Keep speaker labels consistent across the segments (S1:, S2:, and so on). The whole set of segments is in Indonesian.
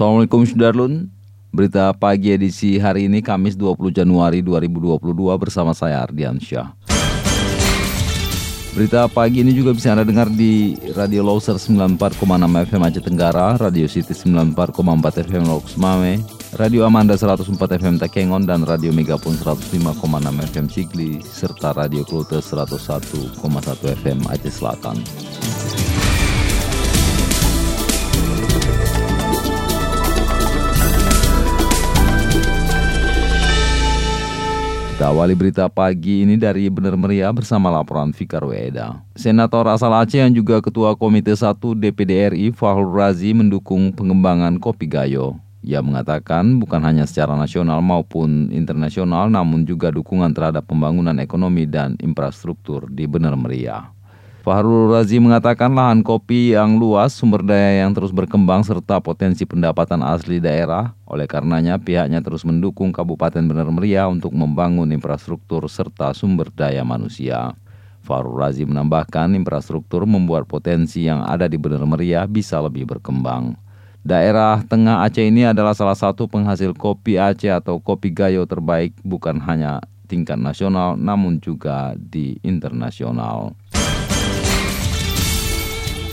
S1: Assalamualaikum Sudarlun Berita pagi edisi hari ini Kamis 20 Januari 2022 bersama saya Ardian Syah Berita pagi ini juga bisa Anda dengar di Radio Loser 94,6 FM Aceh Tenggara, Radio City 94,4 FM Loks Mame, Radio Amanda 104 FM Takengon, dan Radio Megapun 105,6 FM Sigli, serta Radio Klute 101,1 FM Aceh Selatan. Kita awali berita pagi ini dari Bener Meriah bersama laporan Fikar Weda. Senator asal Aceh yang juga Ketua Komite 1 DPD RI Fahrul Razi mendukung pengembangan kopi gayo. Ia mengatakan bukan hanya secara nasional maupun internasional namun juga dukungan terhadap pembangunan ekonomi dan infrastruktur di Bener Meriah. Fahrul Razi mengatakan lahan kopi yang luas, sumber daya yang terus berkembang, serta potensi pendapatan asli daerah. Oleh karenanya pihaknya terus mendukung Kabupaten Benar Meriah untuk membangun infrastruktur serta sumber daya manusia. Fahrul Razi menambahkan infrastruktur membuat potensi yang ada di Benar Meriah bisa lebih berkembang. Daerah Tengah Aceh ini adalah salah satu penghasil kopi Aceh atau kopi gayo terbaik bukan hanya tingkat nasional namun juga di internasional.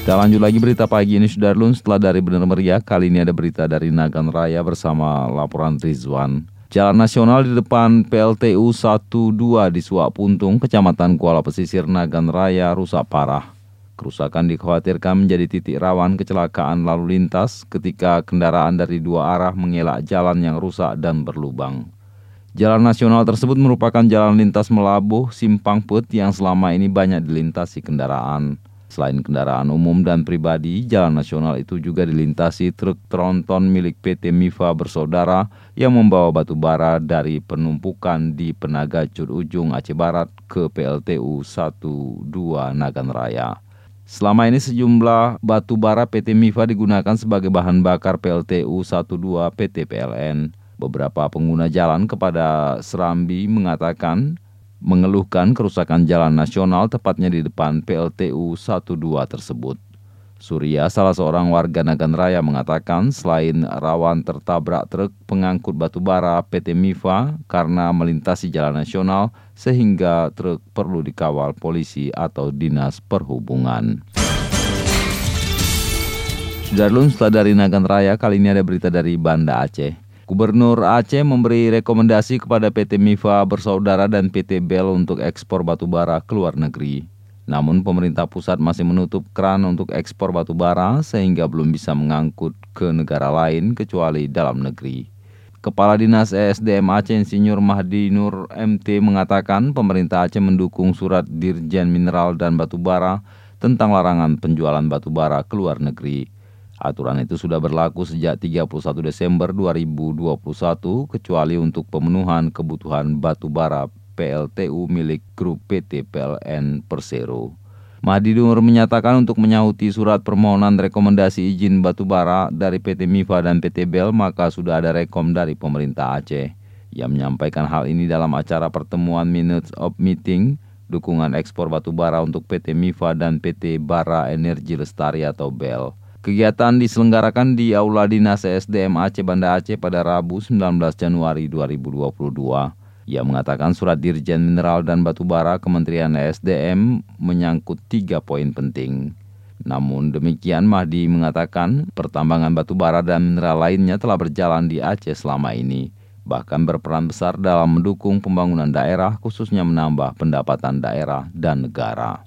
S1: Kita lanjut lagi berita pagi ini Sudarlun setelah dari Benar Meriah kali ini ada berita dari Nagan Raya bersama laporan Rizwan. Jalan nasional di depan PLTU 12 di Suak Puntung, Kecamatan Kuala Pesisir Nagan Raya rusak parah. Kerusakan dikhawatirkan menjadi titik rawan kecelakaan lalu lintas ketika kendaraan dari dua arah mengelak jalan yang rusak dan berlubang. Jalan nasional tersebut merupakan jalan lintas melabuh Simpang Put yang selama ini banyak dilintasi kendaraan. Selain kendaraan umum dan pribadi, jalan nasional itu juga dilintasi truk tronton milik PT Mifa Bersaudara yang membawa batu bara dari penumpukan di Penagacut Ujung Aceh Barat ke PLTU 12 Nagan Raya. Selama ini sejumlah batu bara PT Mifa digunakan sebagai bahan bakar PLTU 12 PT PLN. Beberapa pengguna jalan kepada Serambi mengatakan mengeluhkan kerusakan jalan nasional tepatnya di depan PLTU 12 tersebut. Surya, salah seorang warga Nagan Raya mengatakan selain rawan tertabrak truk pengangkut batu bara PT Mifa karena melintasi jalan nasional sehingga truk perlu dikawal polisi atau dinas perhubungan. Sudarlun setelah dari Nagan Raya kali ini ada berita dari Banda Aceh. Gubernur Aceh memberi rekomendasi kepada PT Mifa Bersaudara dan PT Bel untuk ekspor batu bara ke luar negeri. Namun pemerintah pusat masih menutup keran untuk ekspor batu bara sehingga belum bisa mengangkut ke negara lain kecuali dalam negeri. Kepala Dinas ESDM Aceh Insinyur Mahdi Nur MT mengatakan pemerintah Aceh mendukung surat Dirjen Mineral dan Batu Bara tentang larangan penjualan batu bara ke luar negeri. Aturan itu sudah berlaku sejak 31 Desember 2021 kecuali untuk pemenuhan kebutuhan batu bara PLTU milik grup PT PLN Persero. Mahdi Nur menyatakan untuk menyahuti surat permohonan rekomendasi izin batu bara dari PT Mifa dan PT Bel maka sudah ada rekom dari pemerintah Aceh. Ia menyampaikan hal ini dalam acara pertemuan Minutes of Meeting dukungan ekspor batu bara untuk PT Mifa dan PT Bara Energi Lestari atau BEL. Kegiatan diselenggarakan di Aula Dinas SDM Aceh Banda Aceh pada Rabu 19 Januari 2022. Ia mengatakan surat Dirjen Mineral dan Batubara Kementerian SDM menyangkut tiga poin penting. Namun demikian Mahdi mengatakan pertambangan batubara dan mineral lainnya telah berjalan di Aceh selama ini. Bahkan berperan besar dalam mendukung pembangunan daerah khususnya menambah pendapatan daerah dan negara.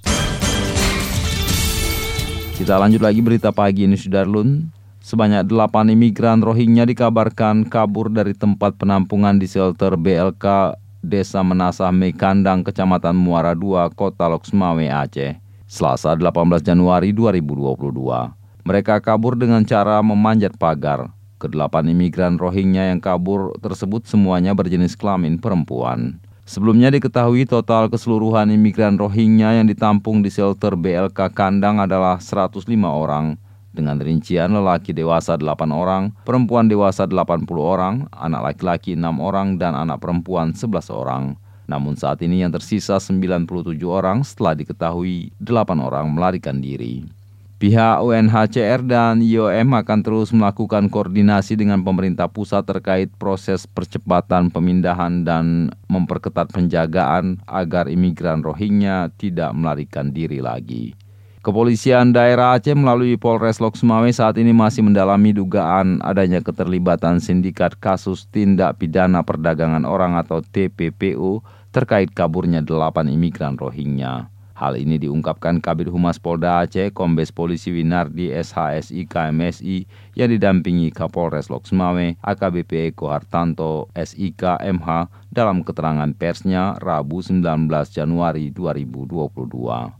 S1: Kita lanjut lagi berita pagi ini Sudarlun. Sebanyak 8 imigran Rohingya dikabarkan kabur dari tempat penampungan di shelter BLK Desa Menasah Mekandang, Kecamatan Muara II, Kota Loksmawe, Aceh. Selasa 18 Januari 2022. Mereka kabur dengan cara memanjat pagar. Kedelapan imigran Rohingya yang kabur tersebut semuanya berjenis kelamin perempuan. Sebelumnya diketahui total keseluruhan imigran Rohingya yang ditampung di shelter BLK Kandang adalah 105 orang dengan rincian lelaki dewasa 8 orang, perempuan dewasa 80 orang, anak laki-laki 6 orang, dan anak perempuan 11 orang. Namun saat ini yang tersisa 97 orang setelah diketahui 8 orang melarikan diri. Pihak UNHCR dan IOM akan terus melakukan koordinasi dengan pemerintah pusat terkait proses percepatan pemindahan dan memperketat penjagaan agar imigran Rohingya tidak melarikan diri lagi. Kepolisian daerah Aceh melalui Polres Lok Sumawe saat ini masih mendalami dugaan adanya keterlibatan sindikat kasus tindak pidana perdagangan orang atau TPPO terkait kaburnya delapan imigran Rohingya. Hal ini diungkapkan Kabir Humas Polda Aceh, Kombes Polisi Winardi SHSI KMSI yang didampingi Kapolres Lok Sumawe, AKBP Eko Hartanto SIK MH dalam keterangan persnya Rabu 19 Januari 2022.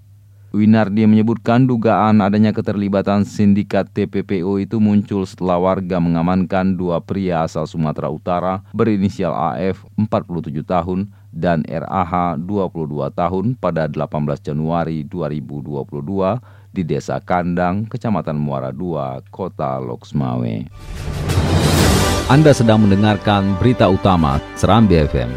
S1: Winardi menyebutkan dugaan adanya keterlibatan sindikat TPPO itu muncul setelah warga mengamankan dua pria asal Sumatera Utara berinisial AF 47 tahun dan RAH 22 tahun pada 18 Januari 2022 di Desa Kandang, Kecamatan Muara II, Kota Loksmawe.
S2: Anda sedang mendengarkan berita utama Serambi FM.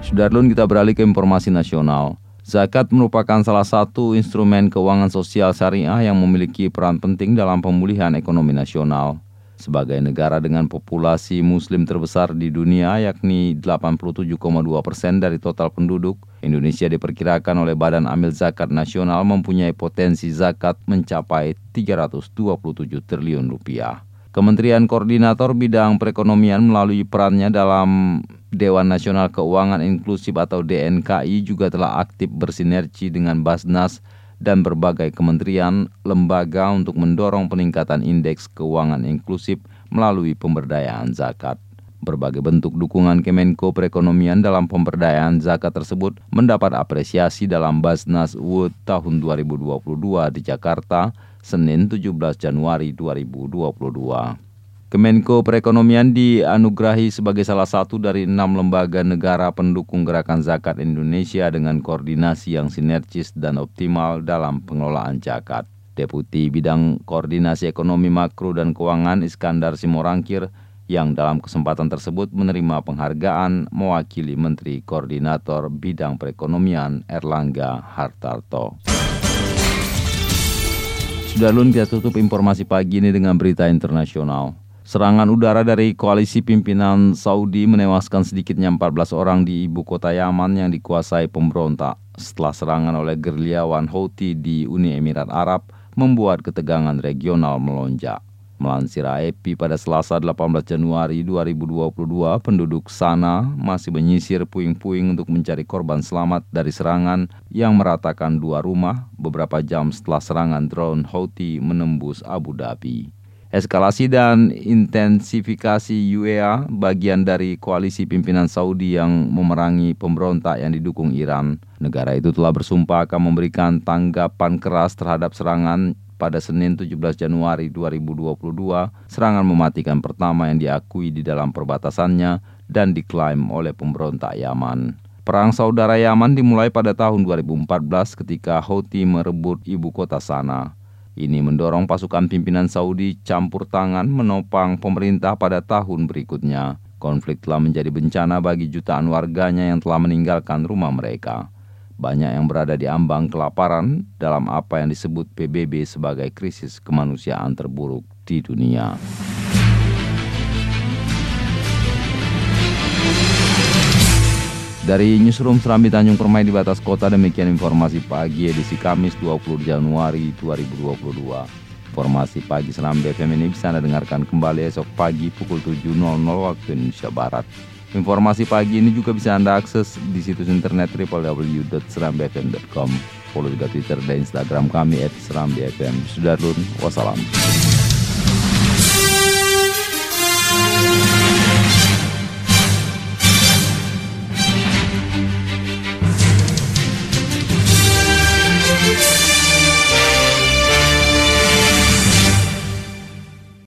S1: Sudarlun kita beralih ke informasi nasional. Zakat merupakan salah satu instrumen keuangan sosial syariah yang memiliki peran penting dalam pemulihan ekonomi nasional. Sebagai negara dengan populasi muslim terbesar di dunia yakni 87,2 persen dari total penduduk, Indonesia diperkirakan oleh Badan Amil Zakat Nasional mempunyai potensi zakat mencapai 327 triliun rupiah. Kementerian Koordinator Bidang Perekonomian melalui perannya dalam Dewan Nasional Keuangan Inklusif atau DNKI juga telah aktif bersinergi dengan Basnas dan berbagai kementerian lembaga untuk mendorong peningkatan indeks keuangan inklusif melalui pemberdayaan zakat. Berbagai bentuk dukungan Kemenko Perekonomian dalam pemberdayaan zakat tersebut mendapat apresiasi dalam Basnas Wood tahun 2022 di Jakarta Senin 17 Januari 2022. Kemenko Perekonomian dianugerahi sebagai salah satu dari enam lembaga negara pendukung gerakan zakat Indonesia dengan koordinasi yang sinergis dan optimal dalam pengelolaan zakat. Deputi Bidang Koordinasi Ekonomi Makro dan Keuangan Iskandar Simorangkir yang dalam kesempatan tersebut menerima penghargaan mewakili Menteri Koordinator Bidang Perekonomian Erlangga Hartarto. Sudah lun kita tutup informasi pagi ini dengan berita internasional. Serangan udara dari koalisi pimpinan Saudi menewaskan sedikitnya 14 orang di ibu kota Yaman yang dikuasai pemberontak setelah serangan oleh gerilyawan Houthi di Uni Emirat Arab membuat ketegangan regional melonjak. Melansir AEP pada Selasa 18 Januari 2022, penduduk sana masih menyisir puing-puing untuk mencari korban selamat dari serangan yang meratakan dua rumah beberapa jam setelah serangan drone Houthi menembus Abu Dhabi. Eskalasi dan intensifikasi UEA bagian dari koalisi pimpinan Saudi yang memerangi pemberontak yang didukung Iran. Negara itu telah bersumpah akan memberikan tanggapan keras terhadap serangan pada Senin 17 Januari 2022, serangan mematikan pertama yang diakui di dalam perbatasannya dan diklaim oleh pemberontak Yaman. Perang saudara Yaman dimulai pada tahun 2014 ketika Houthi merebut ibu kota sana. Ini mendorong pasukan pimpinan Saudi campur tangan menopang pemerintah pada tahun berikutnya. Konflik telah menjadi bencana bagi jutaan warganya yang telah meninggalkan rumah mereka. Banyak yang berada di ambang kelaparan dalam apa yang disebut PBB sebagai krisis kemanusiaan terburuk di dunia. Dari Newsroom Serambi Tanjung Permai di batas kota demikian informasi pagi edisi Kamis 20 Januari 2022. Informasi pagi Serambi FM ini bisa Anda dengarkan kembali esok pagi pukul 7.00 waktu Indonesia Barat. Informasi pagi ini juga bisa Anda akses di situs internet www.serambifm.com. Follow juga Twitter dan Instagram kami at Serambi FM. Sudah wassalam.